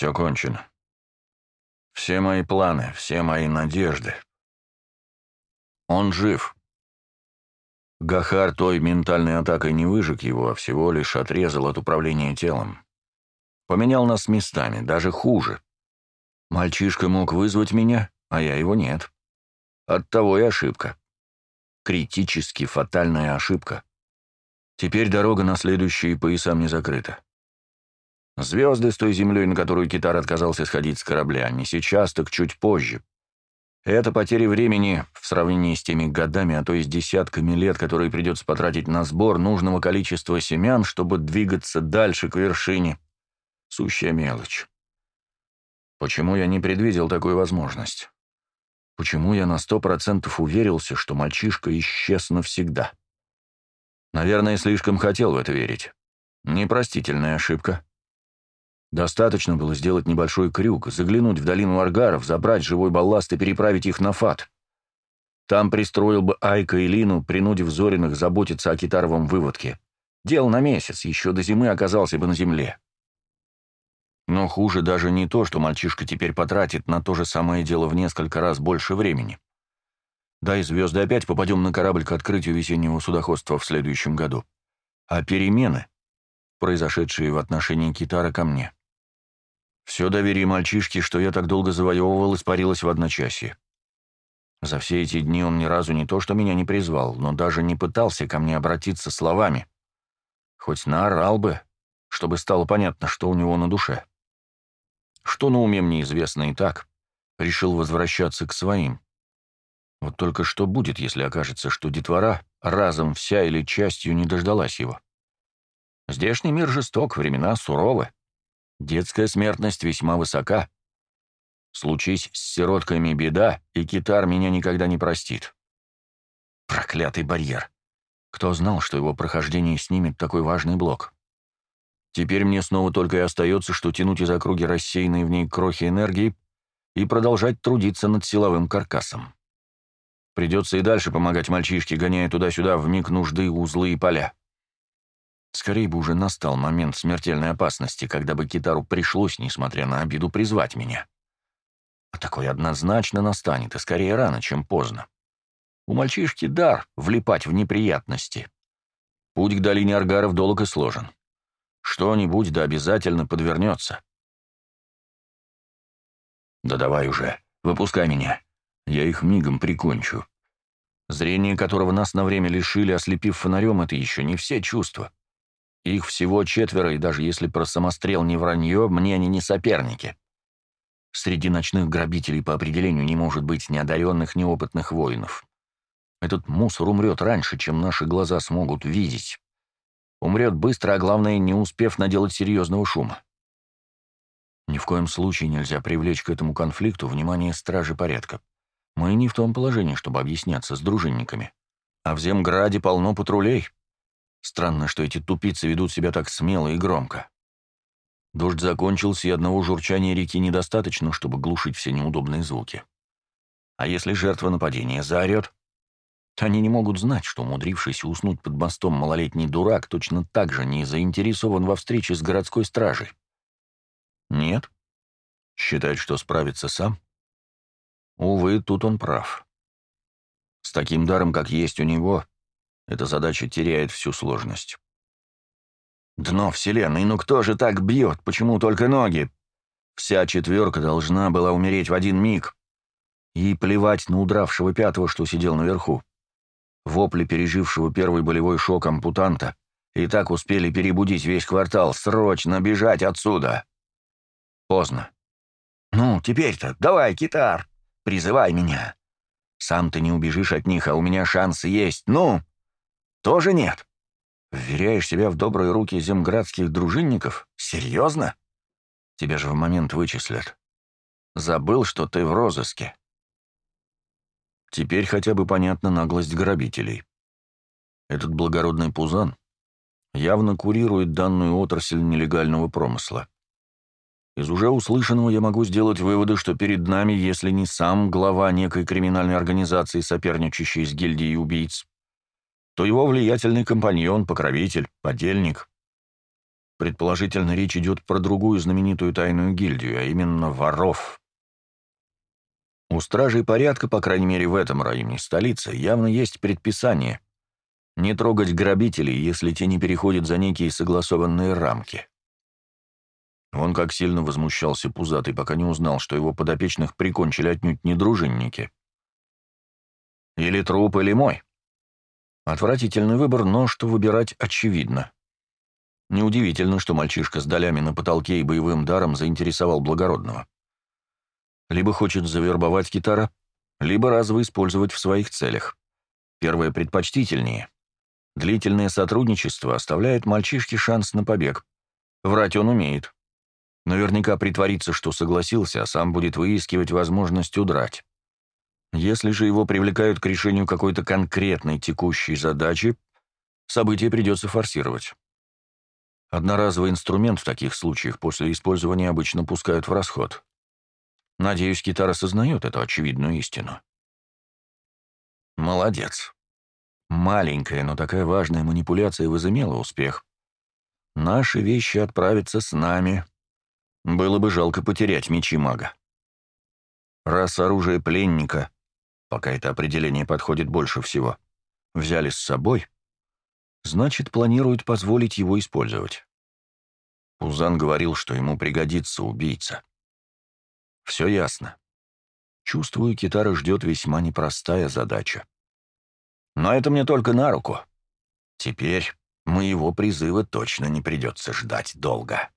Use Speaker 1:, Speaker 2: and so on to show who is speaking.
Speaker 1: Все кончено. Все мои планы, все мои надежды. Он жив. Гахар той ментальной атакой не выжег его, а всего лишь отрезал от управления телом. Поменял нас местами, даже хуже. Мальчишка мог вызвать меня, а я его нет. Оттого и ошибка. Критически фатальная ошибка. Теперь дорога на следующие поясам не закрыта. Звезды с той землей, на которую Китар отказался сходить с корабля, не сейчас, так чуть позже. Это потери времени в сравнении с теми годами, а то и с десятками лет, которые придется потратить на сбор нужного количества семян, чтобы двигаться дальше к вершине. Сущая мелочь. Почему я не предвидел такую возможность? Почему я на сто процентов уверился, что мальчишка исчез навсегда? Наверное, слишком хотел в это верить. Непростительная ошибка. Достаточно было сделать небольшой крюк, заглянуть в долину Аргаров, забрать живой балласт и переправить их на Фат. Там пристроил бы Айка и Лину, принудив Зориных заботиться о китаровом выводке. Дел на месяц, еще до зимы оказался бы на земле. Но хуже даже не то, что мальчишка теперь потратит на то же самое дело в несколько раз больше времени. Дай звезды опять попадем на корабль к открытию весеннего судоходства в следующем году. А перемены, произошедшие в отношении Китара ко мне, все доверие мальчишки, что я так долго завоевывал, испарилось в одночасье. За все эти дни он ни разу не то что меня не призвал, но даже не пытался ко мне обратиться словами. Хоть наорал бы, чтобы стало понятно, что у него на душе. Что на уме мне известно и так. Решил возвращаться к своим. Вот только что будет, если окажется, что детвора разом вся или частью не дождалась его? Здешний мир жесток, времена суровы. Детская смертность весьма высока. Случись с сиротками беда, и китар меня никогда не простит. Проклятый барьер. Кто знал, что его прохождение снимет такой важный блок? Теперь мне снова только и остается, что тянуть из округи рассеянные в ней крохи энергии и продолжать трудиться над силовым каркасом. Придется и дальше помогать мальчишке, гоняя туда-сюда в миг нужды узлы и поля. Скорее бы уже настал момент смертельной опасности, когда бы Китару пришлось, несмотря на обиду, призвать меня. А такой однозначно настанет, и скорее рано, чем поздно. У мальчишки дар влипать в неприятности. Путь к долине Аргаров долг и сложен. Что-нибудь да обязательно подвернется. Да давай уже, выпускай меня. Я их мигом прикончу. Зрение которого нас на время лишили, ослепив фонарем, это еще не все чувства. Их всего четверо, и даже если про самострел не вранье, мне они не соперники. Среди ночных грабителей по определению не может быть неодаренных, неопытных воинов. Этот мусор умрет раньше, чем наши глаза смогут видеть. Умрет быстро, а главное, не успев наделать серьезного шума. Ни в коем случае нельзя привлечь к этому конфликту внимание стражи порядка. Мы не в том положении, чтобы объясняться с дружинниками. А в Земграде полно патрулей. Странно, что эти тупицы ведут себя так смело и громко. Дождь закончился, и одного журчания реки недостаточно, чтобы глушить все неудобные звуки. А если жертва нападения заорет? Они не могут знать, что умудрившийся уснуть под мостом малолетний дурак точно так же не заинтересован во встрече с городской стражей. Нет? Считает, что справится сам? Увы, тут он прав. С таким даром, как есть у него, эта задача теряет всю сложность. Дно Вселенной, ну кто же так бьет? Почему только ноги? Вся четверка должна была умереть в один миг. И плевать на удравшего пятого, что сидел наверху. Вопли пережившего первый болевой шок ампутанта и так успели перебудить весь квартал. Срочно бежать отсюда. Поздно. «Ну, теперь-то давай, китар, призывай меня. Сам ты не убежишь от них, а у меня шансы есть. Ну!» Тоже нет. Вверяешь себя в добрые руки земградских дружинников? Серьезно? Тебя же в момент вычислят. Забыл, что ты в розыске. Теперь хотя бы понятна наглость грабителей. Этот благородный пузан явно курирует данную отрасль нелегального промысла. Из уже услышанного я могу сделать выводы, что перед нами, если не сам глава некой криминальной организации, соперничающей с гильдией убийц, то его влиятельный компаньон, покровитель, подельник. Предположительно, речь идет про другую знаменитую тайную гильдию, а именно воров. У стражей порядка, по крайней мере в этом районе столицы, явно есть предписание не трогать грабителей, если те не переходят за некие согласованные рамки. Он как сильно возмущался Пузатый, пока не узнал, что его подопечных прикончили отнюдь не дружинники. Или труп, или мой. Отвратительный выбор, но что выбирать очевидно. Неудивительно, что мальчишка с долями на потолке и боевым даром заинтересовал благородного. Либо хочет завербовать китара, либо разово использовать в своих целях. Первое предпочтительнее. Длительное сотрудничество оставляет мальчишке шанс на побег. Врать он умеет. Наверняка притворится, что согласился, а сам будет выискивать возможность удрать. Если же его привлекают к решению какой-то конкретной текущей задачи, событие придется форсировать. Одноразовый инструмент в таких случаях после использования обычно пускают в расход. Надеюсь, Китар осознает эту очевидную истину. Молодец. Маленькая, но такая важная манипуляция возымела успех. Наши вещи отправятся с нами. Было бы жалко потерять мечи мага. Раз оружие пленника, пока это определение подходит больше всего, взяли с собой — значит, планируют позволить его использовать. Пузан говорил, что ему пригодится убийца. Все ясно. Чувствую, Китара ждет весьма непростая задача. Но это мне только на руку. Теперь моего призыва точно не придется ждать долго.